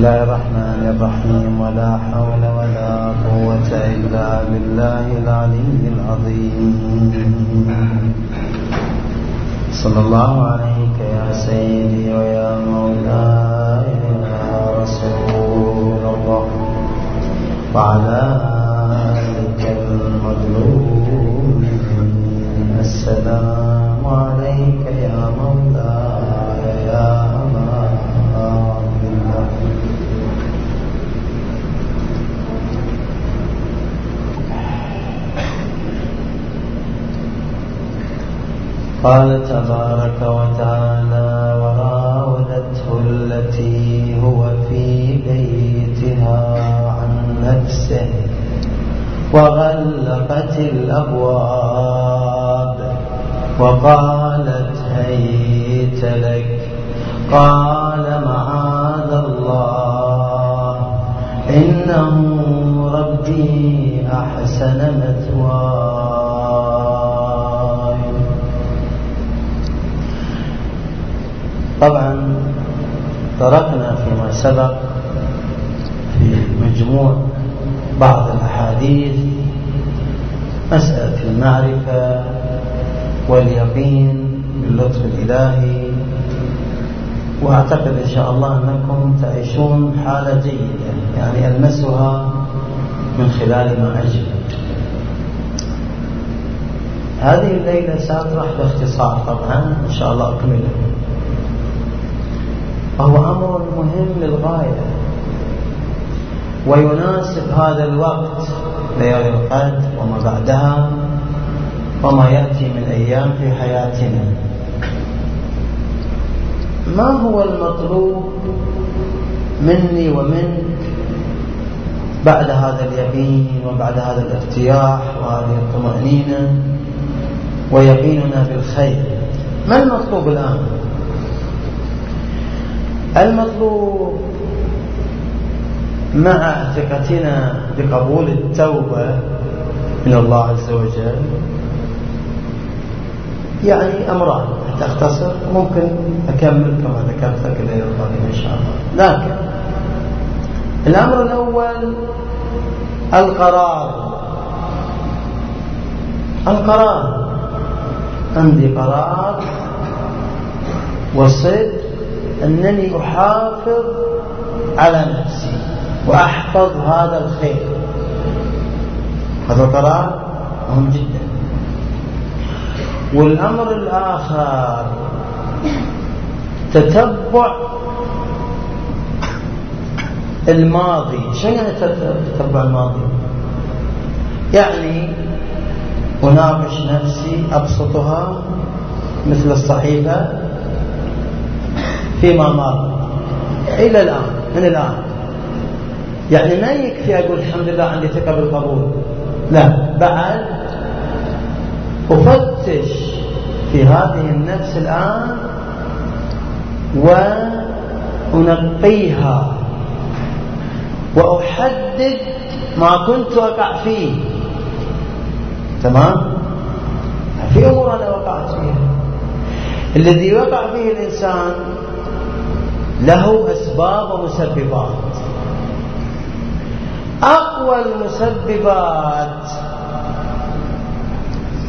الله الرحمن الرحيم ولا حول ولا قوة إلا بالله العلي العظيم صلى الله عليك يا سيدي ويا مولاي يا رسول الله وعلى آلك المظلوم السلام قال تبارك وتعالى وراودته التي هو في بيتها عن نفسه وغلقت الأبواب وقالت هيت لك قال معاذ الله إنه ربي أحسن مثواي طبعا تركنا فيما سبق في مجموع بعض الأحاديث مسألة المعرفة واليقين باللطف الإلهي. وأعتقد إن شاء الله أنكم تعيشون حالة جيدة يعني ألمسها من خلال ما أجل. هذه الليلة سأطرح باختصار طبعا إن شاء الله أكمله فهو أمر مهم للغاية. ويناسب هذا الوقت ليالي القدر وما بعدها وما يأتي من أيام في حياتنا. ما هو المطلوب مني ومنك بعد هذا اليقين وبعد هذا الارتياح وهذه الطمأنينة ويقيننا بالخير؟ ما المطلوب الآن؟ المطلوب. مع ثقتنا بقبول التوبة من الله عز وجل يعني أمران حتى أختصر ممكن أكمل كما ذكرت لك الليلة القادمة إن شاء الله. لكن الأمر الأول القرار. القرار. عندي قرار وصدق أنني أحافظ على نفسي وأحفظ هذا الخير. هذا القرار مهم جدا. والأمر الآخر تتبع الماضي. شو يعني تتبع الماضي؟ يعني أناقش نفسي أبسطها مثل الصحيفة. فيما مر إلى الآن من الآن. يعني ما يكفي أقول الحمد لله عندي ثقة بالقبول. لا بعد أفتش في هذه النفس الآن وأنقيها. وأحدد ما كنت أقع فيه. تمام؟ في أمور أنا وقعت فيها. الذي وقع فيه الإنسان له أسباب ومسببات. أقوى المسببات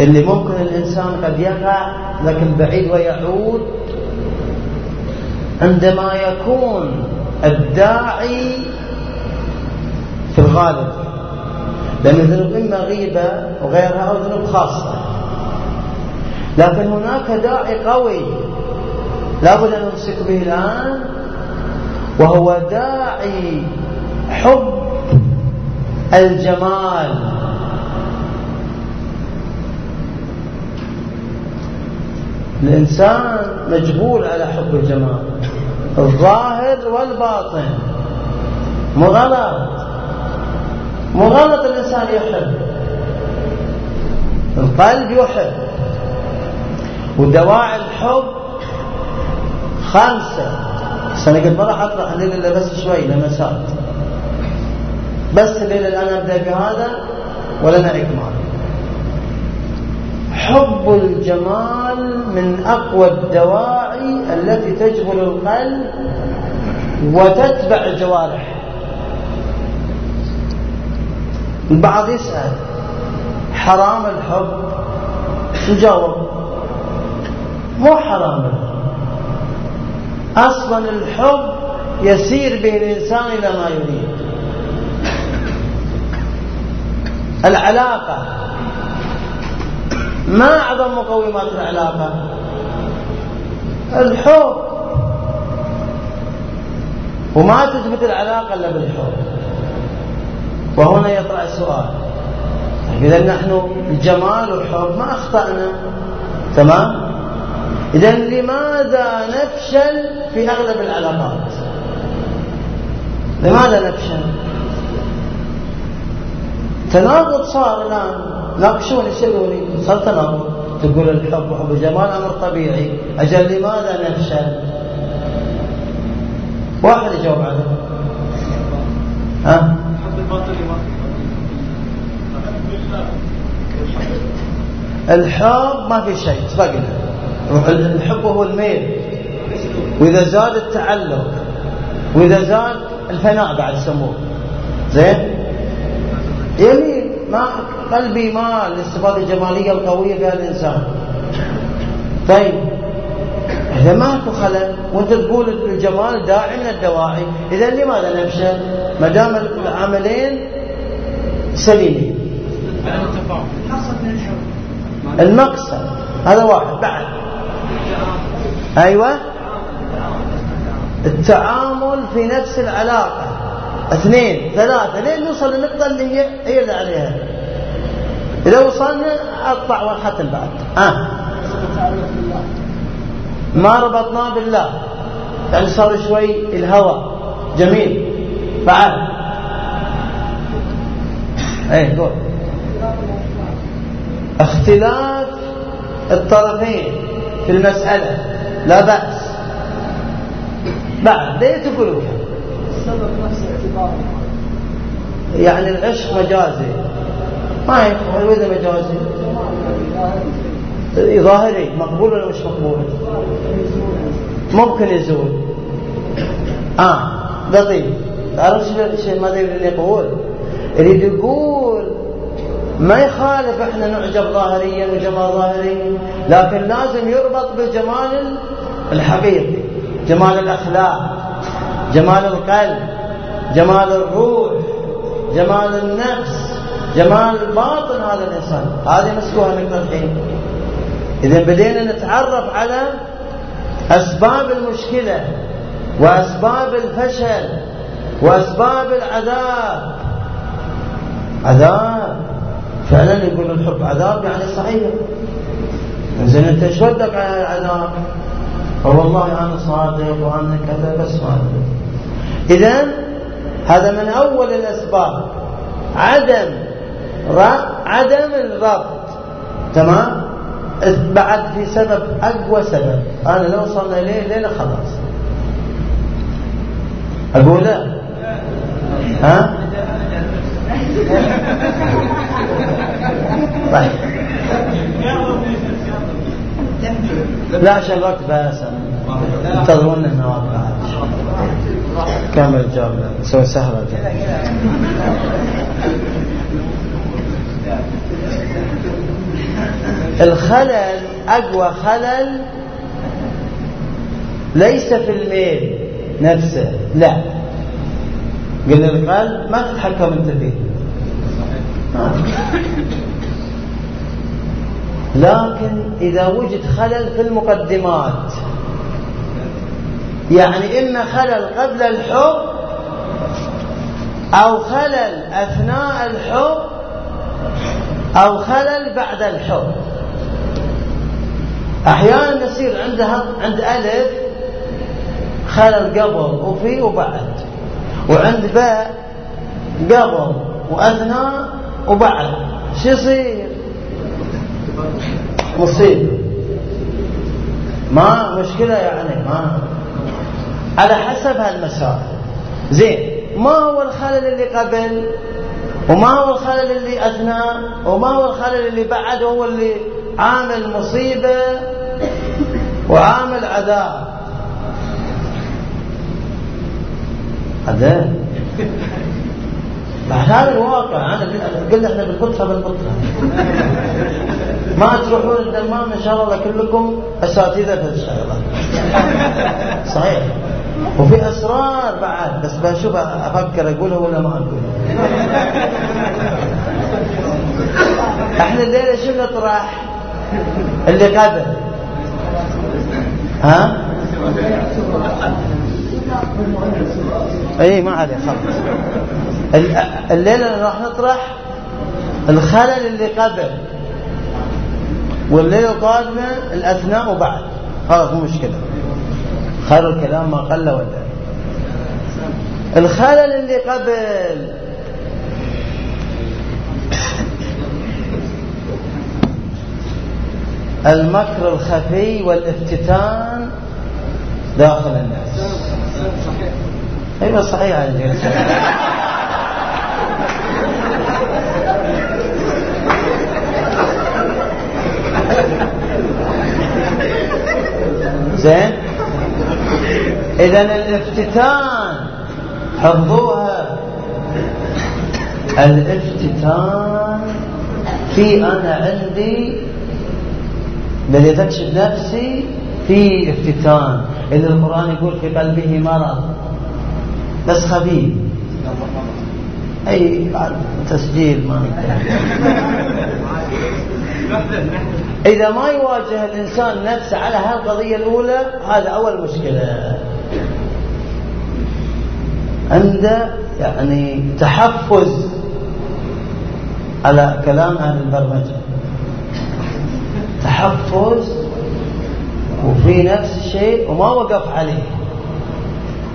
اللي ممكن الإنسان قد يقع لكن بعيد ويعود عندما يكون الداعي في الغالب. لأن الذنوب إما غيبة وغيرها أو ذنوب خاصة. لكن هناك داعي قوي لابد أن نمسك به الآن. وهو داعي حب الجمال. الإنسان مجبول على حب الجمال الظاهر والباطن. مو غلط؟ مو غلط الإنسان يحب القلب يحب. ودواعي الحب خمسة. بس أنا قلت ما راح أطرح الليلة إلا بس شوي لمسات بس الليلة الآن أبدأ بهذا ولنا إكمال حب الجمال من أقوى الدواعي التي تجبل القلب وتتبع الجوارح. البعض يسأل حرام الحب؟ نجاوب مو حرام الحب. أصلا الحب يسير به الإنسان إلى ما يريد. العلاقة. ما أعظم مقومات العلاقة؟ الحب. وما تثبت العلاقة إلا بالحب. وهنا يطلع السؤال. إذا نحن الجمال والحب ما أخطأنا؟ تمام؟ إذا لماذا نفشل في أغلب العلاقات لماذا نفشل؟ تناقض صار الآن. ناقشوني سألوني. صار تناقض. تقول الحب وحب الجمال أمر طبيعي. أجل لماذا نفشل؟ واحد يجاوب عليه. ها؟ الحب ما في شيء اتفقنا الحب هو الميل. وإذا زاد التعلق وإذا زاد الفناء بعد يسموه. زين؟ يميل ما قلبي مال للصفات الجمالية القوية في هذا الإنسان. طيب. إذا ماكو خلل وأنت تقول الجمال داعي من الدواعي إذا لماذا نفشل؟ ما دام العملين سليمين. المقصد هذا واحد. بعد. أيوة. التعامل في نفس العلاقة. اثنين ثلاثة لين نوصل للنقطة اللي هي هي اللي عليها. إذا وصلنا أقطع والختم بعد. آه. ما ربطناه بالله. يعني صار شوي الهوى. جميل. بعد إيه قول اختلاف الطرفين في المسألة. لا بأس. بعد ليه تقولوا السبب نفس يعني العشق مجازي. ما يفهم وإذا مجازي. ظاهري مقبول ولا مش مقبول؟ ممكن يزول. آه لطيف تعرف شو ماذا يريد يقول؟ يريد يقول ما يخالف إحنا نعجب ظاهريا وجمال ظاهري لكن لازم يربط بالجمال الحقيقي جمال الأخلاق جمال القلب جمال الروح جمال النفس جمال باطن هذا الإنسان. هذه مسكوها نقطه الحين. إذا بدينا نتعرف على أسباب المشكلة وأسباب الفشل وأسباب العذاب. عذاب. فعلا يقول الحب عذاب يعني صحيح. زين أنت إيش ردك على العذاب فوالله أنا صادق وأنا كذا بس ما إذا هذا من أول الأسباب. عدم عدم الربط تمام؟ بعد في سبب أقوى سبب. أنا لو وصلنا اليه ليلة خلاص. أقول لا. ها؟ طيب. لا الوقت بس انتظرون النواب بعد كامل الجواب؟ نسوي سهرة الخلل أقوى خلل ليس في الميل نفسه لا. قلنا القلب ما تتحكم أنت فيه. لكن إذا وجد خلل في المقدمات يعني إما خلل قبل الحب أو خلل أثناء الحب أو خلل بعد الحب. أحيانا يصير عندها عند ألف خلل قبل وفي وبعد وعند باء قبل وأثناء وبعد. شو يصير؟ مصيبة ما مشكلة يعني ما. على حسب هالمسائل زين ما هو الخلل اللي قبل وما هو الخلل اللي أثناء وما هو الخلل اللي بعد هو اللي عامل مصيبة وعامل عذاب. هذا بعد هذا الواقع أنا قلنا إحنا بالبطه بالبطه ما تروحون الدمام إن شاء الله كلكم أساتذة في الشغلة. صحيح. وفي أسرار بعد بس بشوف أفكر أقولها ولا ما اقولها إحنا الليلة شو نطرح؟ اللي قبل. ها؟ اي ما عليه خلاص. الليلة راح نطرح الخلل اللي والليله القادمه الأثناء وبعد. خلاص مو مشكلة. خير الكلام ما قل ولا. الخلل اللي قبل. المكر الخفي والإفتتان داخل الناس. أيوه صحيح. زين؟ اذا الافتتان حفظوها. الافتتان في أنا عندي بديت اكشف نفسي في افتتان. إذا القرآن يقول في قلبه مرض. بس خبيث. أي تسجيل ما إذا ما يواجه الإنسان نفسه على هالقضية الأولى هذا أول مشكلة. عنده يعني تحفز على كلام أهل البرمجة. تحفز وفي نفس الشيء وما وقف عليه.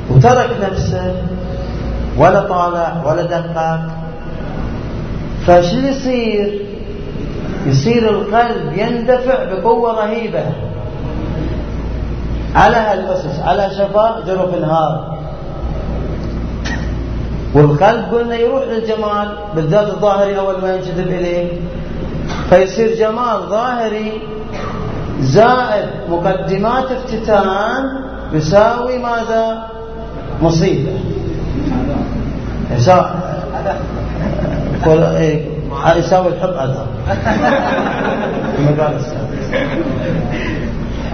وترك نفسه ولا طالع ولا دقق. فشو يصير؟ يصير القلب يندفع بقوة رهيبة. على هالأسس على شفا جرف النهار والقلب قلنا يروح للجمال بالذات الظاهري أول ما ينجذب إليه فيصير جمال ظاهري زائد مقدمات افتتان يساوي ماذا؟ مصيبة. يساوي. إيه، يساوي الحب عذاب كما قال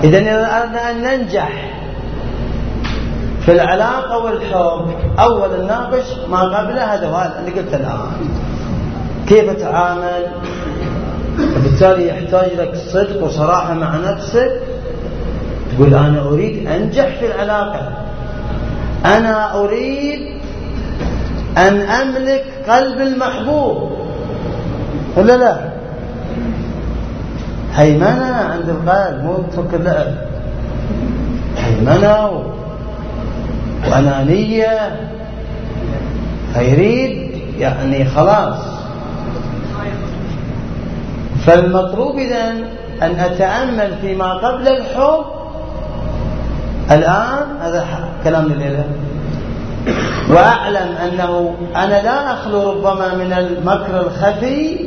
إذا إذا أردنا أن ننجح في العلاقة والحب أول نناقش ما قبله هذا هذا اللي قلت الآن. كيف أتعامل وبالتالي يحتاج لك صدق وصراحة مع نفسك. تقول أنا أريد أنجح في العلاقة. أنا أريد أن أملك قلب المحبوب. ولا لا؟ هيمنة عند القلب مو تفكر لعب هيمنة. وأنانية. فيريد يعني خلاص. فالمطلوب إذا أن أتأمل فيما قبل الحب. الآن هذا كلام الليلة وأعلم أنه أنا لا أخلو ربما من المكر الخفي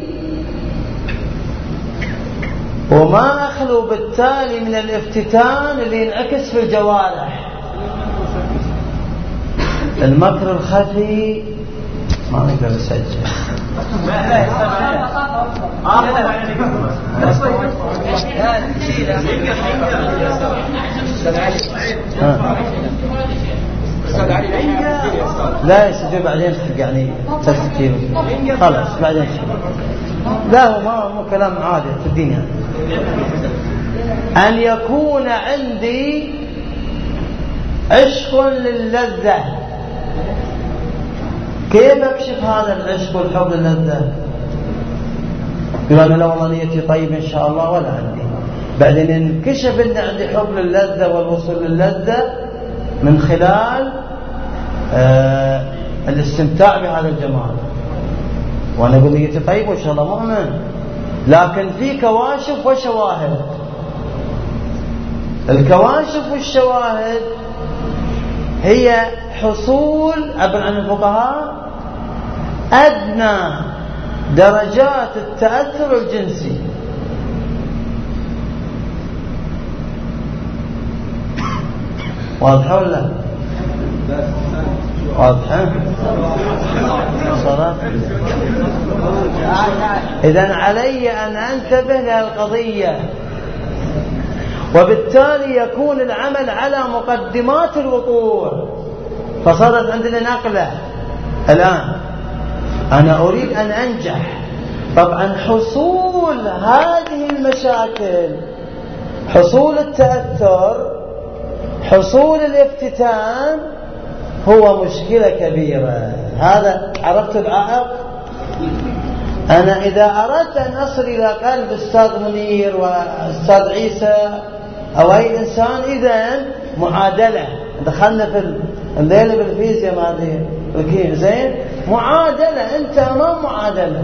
وما أخلو بالتالي من الافتتان اللي ينعكس في الجوارح. المكر الخفي ما نقدر نسجل. لا يستجيب بعدين يعني تسجيل خلاص بعدين لا هو ما مو كلام عادي في الدنيا. أن يكون عندي عشق للذة. كيف أكشف هذا العشق والحب للذة؟ يقول لا والله نيتي طيب إن شاء الله ولا عندي. بعدين انكشف ان عندي حب للذة والوصول للذة من خلال آه الاستمتاع بهذا الجمال. وأنا أقول نيتي طيب وإن شاء الله مؤمن. لكن في كواشف وشواهد. الكواشف والشواهد هي حصول عبر عن الفقهاء أدنى درجات التأثر الجنسي. واضح ولا واضحة. صلاة. إذا علي أن أنتبه للقضية وبالتالي يكون العمل على مقدمات الوقوع. فصارت عندنا نقلة. الآن أنا أريد أن أنجح. طبعا حصول هذه المشاكل حصول التأثر حصول الافتتان هو مشكلة كبيرة. هذا عرفت العائق؟ أنا إذا أردت أن أصل إلى قلب أستاذ منير وأستاذ عيسى أو أي إنسان إذا معادلة. دخلنا في الليلة بالفيزياء ما أدري زين؟ معادلة. أنت أمام معادلة.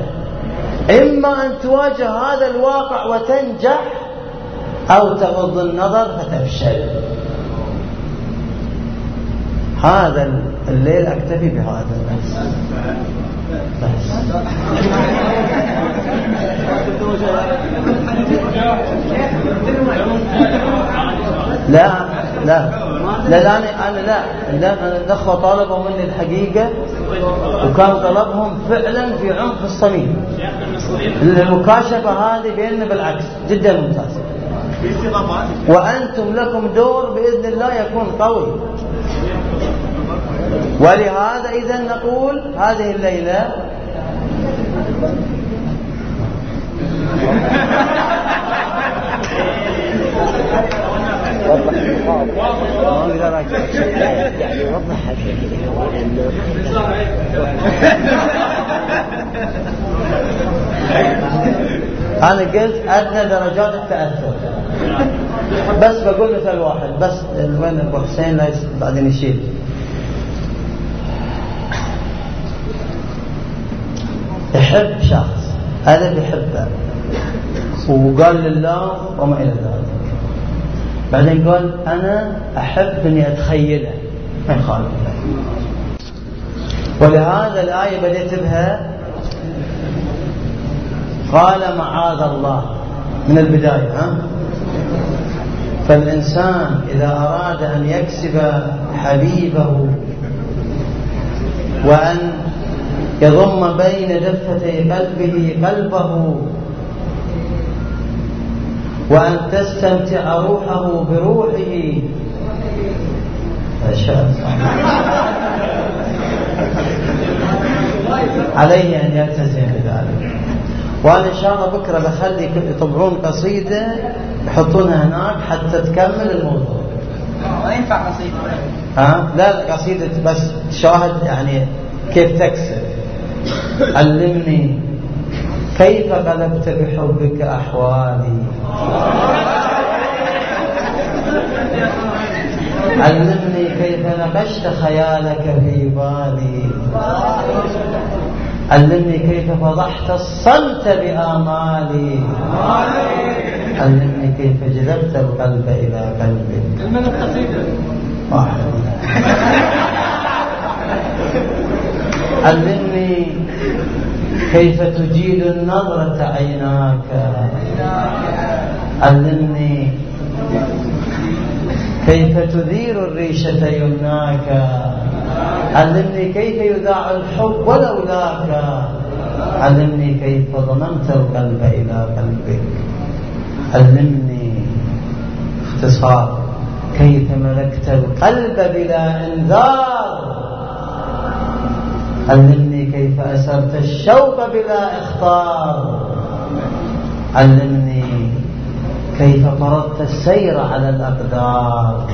إما أن تواجه هذا الواقع وتنجح أو تغض النظر فتفشل. هذا الليل أكتفي بهذا بس بس. لا لا. لا لا أنا لا. لا الأخوة طالبوا مني الحقيقة وكان طلبهم فعلا في عمق الصميم. المكاشفة هذه بيننا بالعكس جدا ممتازة. وأنتم لكم دور بإذن الله يكون قوي. ولهذا إذا نقول هذه الليلة أنا قلت أدنى درجات التأثر. بس بقول مثال واحد بس وين أبو حسين بعدين يشيل. يحب شخص هذا بيحبه. وقال لله وما إلى ذلك. بعدين قال أنا أحب أني أتخيله ما يخالف ولهذا الآية بديت بها قال معاذ الله. من البداية ها؟ فالإنسان إذا أراد أن يكسب حبيبه وأن يضم بين دفتي قلبه قلبه وأن تستمتع روحه بروحه. فشاء عليه أن يلتزم بذلك. وأنا إن شاء الله بكرة بخلي يطبعون قصيدة يحطونها هناك حتى تكمل الموضوع. ما ينفع قصيدة. ها؟ لا قصيدة بس شاهد يعني كيف تكسب علمني كيف غلبت بحبك أحوالي؟ علمني كيف نقشت خيالك في بالي. علمني كيف فضحت الصمت بآمالي. علمني كيف جذبت القلب إلى قلبك من القصيدة واحد. علمني كيف تجيد النظرة عيناك؟ علمني كيف تدير الريشة يمناك؟ علمني كيف يذاع الحب ولولاك علمني كيف ضممت القلب إلى قلبك؟ علمني اختصار. كيف ملكت القلب بلا إنذار؟ علمني كيف أسرت الشوق بلا إخطار. علمني كيف طردت السير على الأقدار.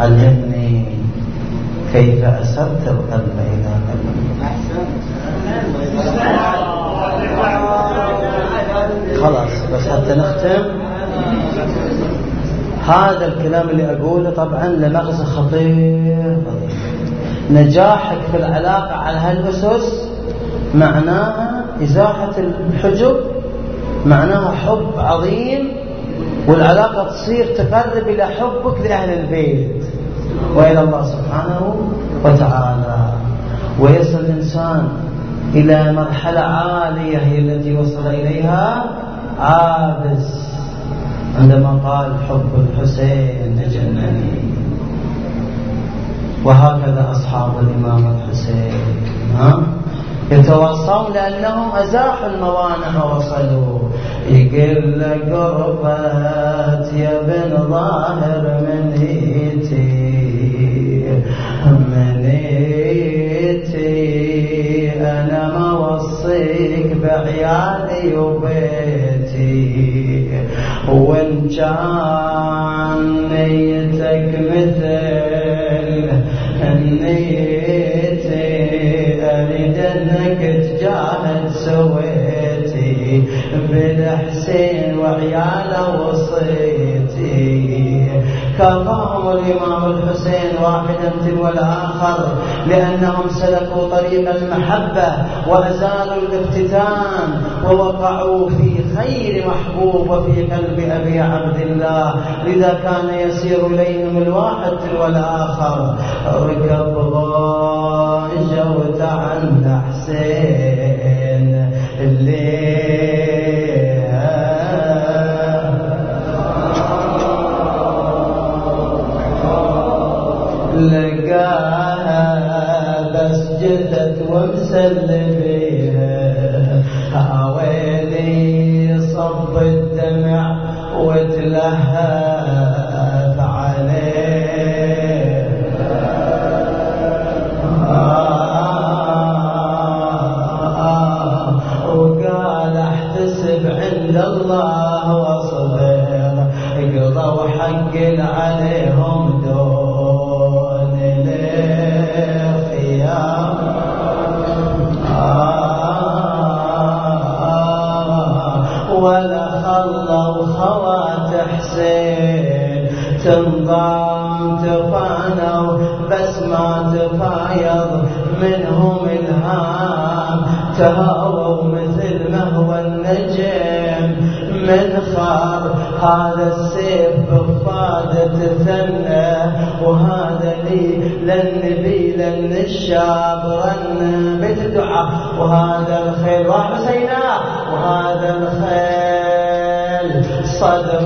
علمني كيف أسرت القلب إلى قلبي خلاص بس حتى نختم. هذا الكلام اللي أقوله طبعا لمغزى خطير. نجاحك في العلاقة على هالأسس معناها إزاحة الحجب معناها حب عظيم والعلاقة تصير تقرب إلى حبك لأهل البيت وإلى الله سبحانه وتعالى. ويصل الإنسان إلى مرحلة عالية هي التي وصل إليها عابس عندما قال حب الحسين جنني وهكذا أصحاب الإمام الحسين. ها يتواصون لأنهم أزاحوا الموانع ووصلوا يقل قربت يا بن ظاهر من هيتي. من هيتي. أنا موصيك بعيالي وبيتي. وإن كان بالحسين وعياله وصيتي. كفاهم الإمام الحسين واحدا تلو الآخر لأنهم سلكوا طريق المحبة وأزالوا الافتتان ووقعوا في خير محبوب وفي قلب أبي عبد الله. لذا كان يسير إليهم الواحد تلو الآخر ركب غاجة وتعنى حسين الليل جثت ومسل بيها ويلي صب الدمع وتلهف عليه. وقال احتسب عند الله واصبر قضوا حق عليهم لن الشاب رن بالدعاء وهذا الخيل وحسينا وهذا الخيل صدر